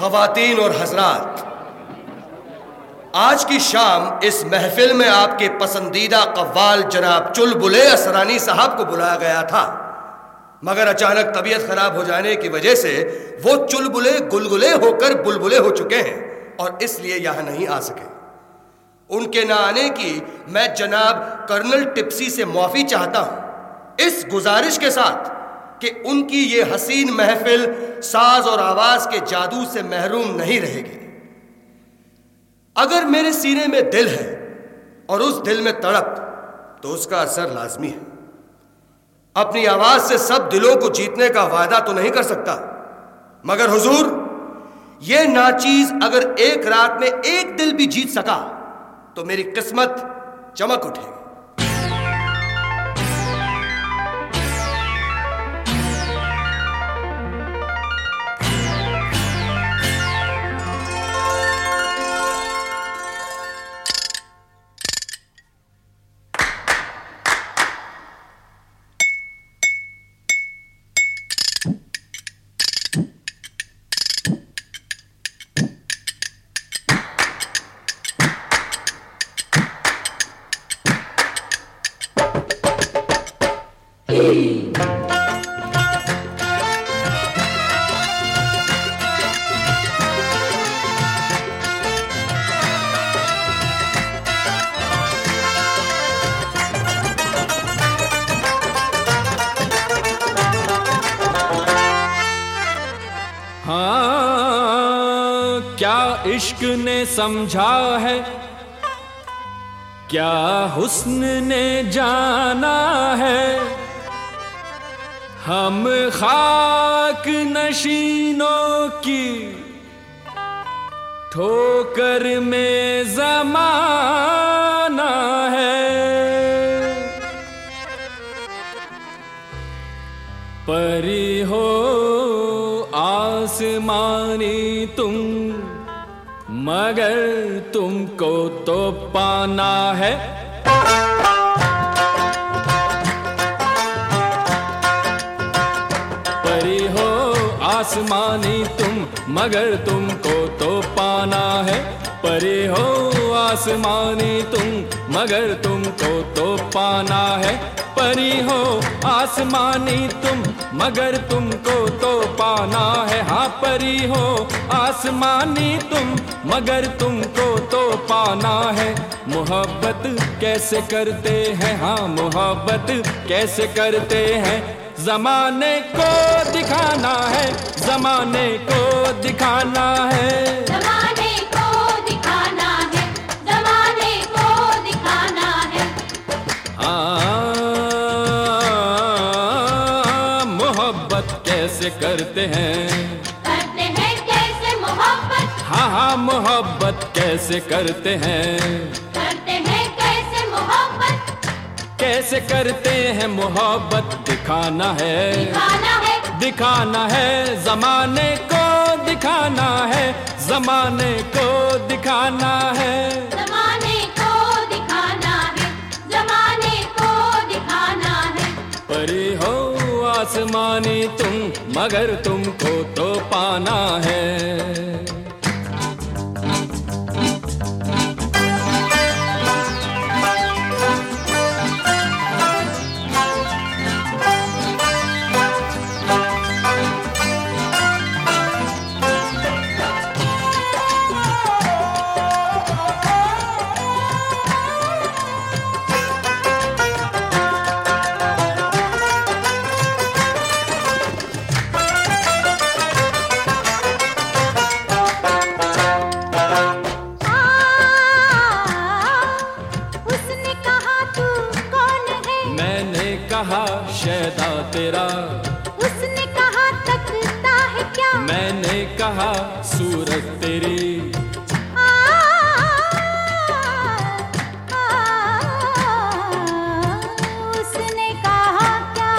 खवातीन और हजरात। आज की शाम इस महफिल में आपके पसंदीदा कव्वाल जनाब चुलबुले असरानी साहब को बुलाया गया था। मगर अचानक तबीयत खराब हो जाने की वजह से वो चुलबुले गुलगुले होकर बुलबुले हो चुके हैं और इसलिए यहाँ नहीं आ सके। उनके ना आने की मैं जनाब कर्नल टिप्सी से माफ़ी चाहता हूँ। इस गुजारिश के साथ कि उनकी ये हसीन महफिल साज और आवाज़ के जादू से महरूम नहीं रहेगी। अगर मेरे सीने में दिल है और उस दिल में तड़प तो उसका असर लाजमी है। अपनी आवाज़ से सब दिलों को जीतने का वायदा तो नहीं कर सकता। मगर हुजूर, ये नाचीज अगर एक रात में एक दिल भी जीत सका तो मेरी किस्मत चमक उठेगी। क्या इश्क ने समझा है? क्या हुस्न ने जाना है? हम खाक नशीनों की ठोकर में जमाना है। परी हो आसमानी तुम, मगर तुमको तो पाना है। आसमानी तुम, मगर तुमको तो पाना है। परी हो आसमानी तुम, मगर तुमको तो पाना है। परी हो आसमानी तुम, मगर तुमको तो पाना है। हाँ परी हो आसमानी तुम, मगर तुमको तो पाना है। मोहब्बत कैसे करते हैं? हाँ मोहब्बत कैसे करते हैं? जमाने को दिखाना है जमाने को दिखाना है। जमाने को दिखाना है जमाने को दिखाना है। हाँ मोहब्बत कैसे करते हैं? करते हैं कैसे मोहब्बत? हाँ हाँ मोहब्बत कैसे करते हैं? कैसे करते हैं मोहब्बत? दिखाना है। दिखाना है। दिखाना है। जमाने को दिखाना है। जमाने को दिखाना है। जमाने को दिखाना है। जमाने को दिखाना है। परी हो आसमानी तुम मगर तुमको तो पाना है। मैंने कहा शैदा तेरा उसने कहा तकता है क्या मैंने कहा सूरत तेरी आ, आ, उसने कहा क्या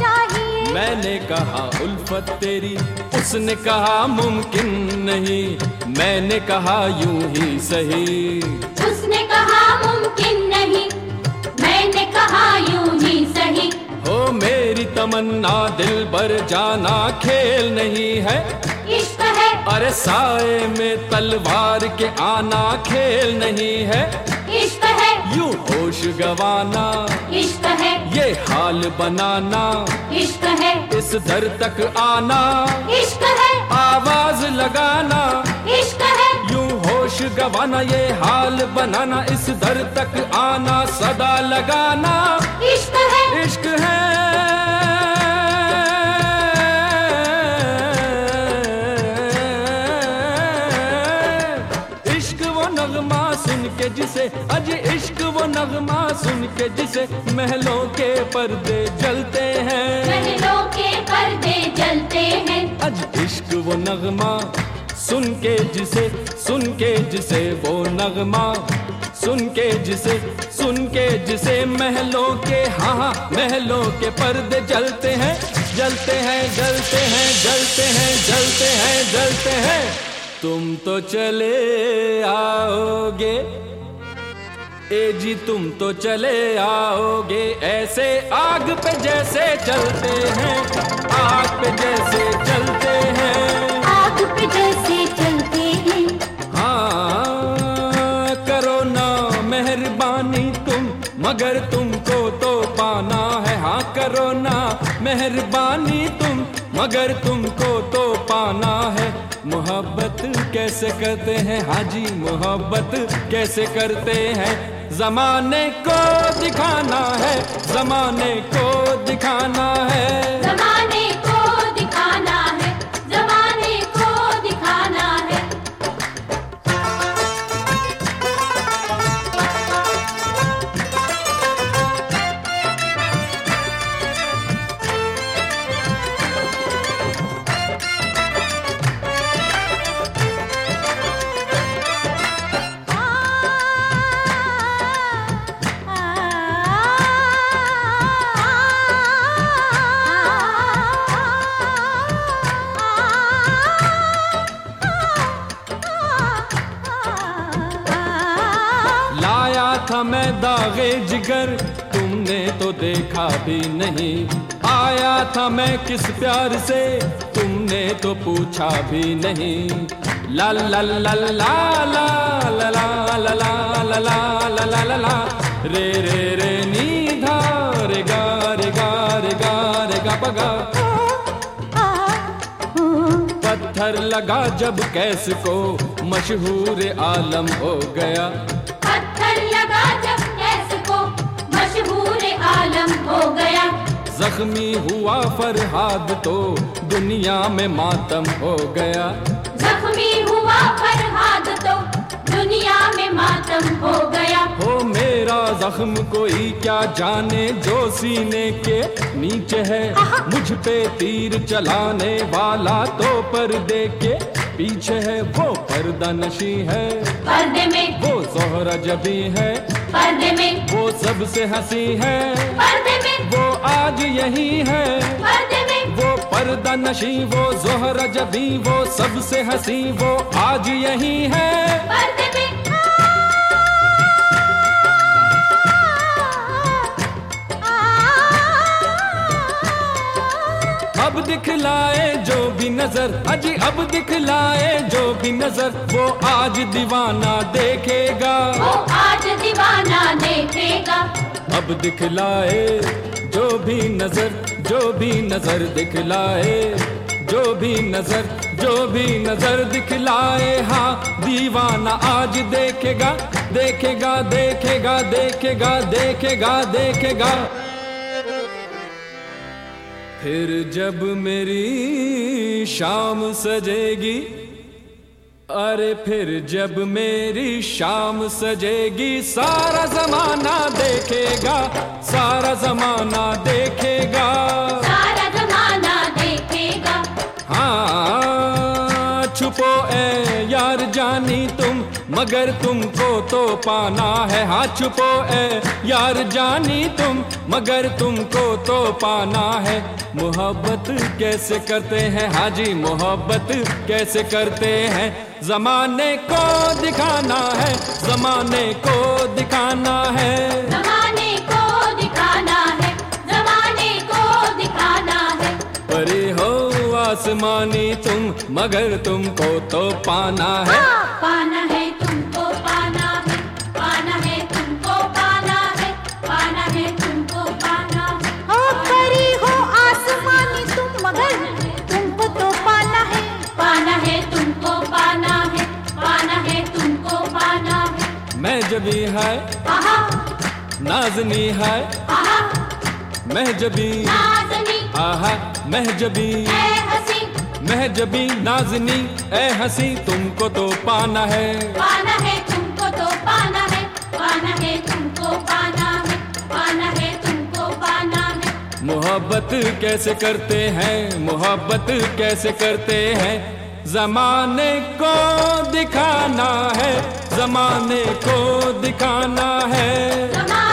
चाहिए मैंने कहा उल्फत तेरी उसने कहा मुमकिन नहीं मैंने कहा यूँ ही सही उसने कहा मुमकिन मेरी तमन्ना दिल भर जाना खेल नहीं है। इश्क है। अरे साए में तलवार के आना खेल नहीं है। इश्क है। यूँ होश गवाना इश्क है। ये हाल बनाना इश्क है। इस दर तक आना। इश्क है। आवाज़ लगाना इश्क है। यूँ होश गवाना ये हाल बनाना इस दर तक आना सदा लगाना। इश्क है। इश्क है। के जिसे अज इश्क वो नगमा सुन के जिसे महलों के पर्दे जलते हैं। महलों के पर्दे जलते हैं। अज इश्क वो नगमा सुन के जिसे सुन के जिसे वो नगमा सुन के जिसे सुन के जिसे महलों के हाँ हाँ महलों के पर्दे जलते हैं जलते हैं जलते हैं जलते हैं जलते हैं जलते हैं। तुम तो चले आओगे। ए जी तुम तो चले आओगे। ऐसे आग पे जैसे चलते हैं आग पे जैसे चलते हैं। आग पे जैसे चलते हैं। हाँ करो ना मेहरबानी तुम मगर तुमको तो पाना है। हाँ करो ना मेहरबानी तुम मगर तुमको तो पाना है। मोहब्बत कैसे करते हैं? हाजी मोहब्बत कैसे करते हैं? जमाने को दिखाना है जमाने को दिखाना है। दागे जिगर तुमने तो देखा भी नहीं आया था मैं किस प्यार से तुमने तो पूछा भी नहीं ला ला ला ला ला ला ला ला ला ला ला ला ला ला रे रे रे नी रे गा रे गा रे गा पत्थर लगा जब कैस को मशहूर आलम हो गया जख्मी हुआ फरहाद तो दुनिया में मातम हो गया। जख्मी हुआ फरहाद तो दुनिया में मातम हो गया। हो मेरा जख्म कोई क्या जाने जो सीने के नीचे है मुझ पे तीर चलाने वाला तो पर्दे के पीछे है वो पर्दा नशी है। पर्दे में वो जोहरा जबी है। पर्दे में वो सबसे हँसी है। पर्दे में वो आज यही है। पर्दे में वो पर्दा नशी वो जोहरा जबी वो सबसे हँसी वो आज यही है। पर्दे में नज़र अजी अब दिखलाए जो भी नज़र वो आज दीवाना देखेगा। वो आज दीवाना देखेगा। अब दिखलाए जो भी नज़र जो भी नज़र दिखलाए जो भी नज़र जो भी नज़र दिखलाए। हाँ दीवाना आज देखेगा देखेगा देखेगा देखेगा देखेगा देखेगा। फिर जब मेरी शाम सजेगी अरे फिर जब मेरी शाम सजेगी सारा जमाना देखेगा सारा जमाना देखेगा। सारा जमाना देखेगा। हाँ छुपो ए यार जानी तुम मगर तुमको तो पाना है हाँ छुपो ए यार जानी तुम। मगर तुमको तो पाना है। मोहब्बत कैसे करते हैं हाजी मोहब्बत कैसे करते हैं? जमाने को दिखाना है जमाने को दिखाना है। जमाने को दिखाना है जमाने को दिखाना है। परे हो आसमानी तुम मगर तुमको तो पाना है पाना है मैं जबी है नाजनी है आहा। मैं जबी नाजनी। आहा मैं जबी मैं जबी नाजनी ए हँसी तुमको तो पाना है। पाना है तुमको तो पाना है पाना है तुमको पाना है पाना है तुमको पाना है। मोहब्बत कैसे करते हैं मोहब्बत कैसे करते हैं? जमाने को दिखाना है जमाने को दिखाना है।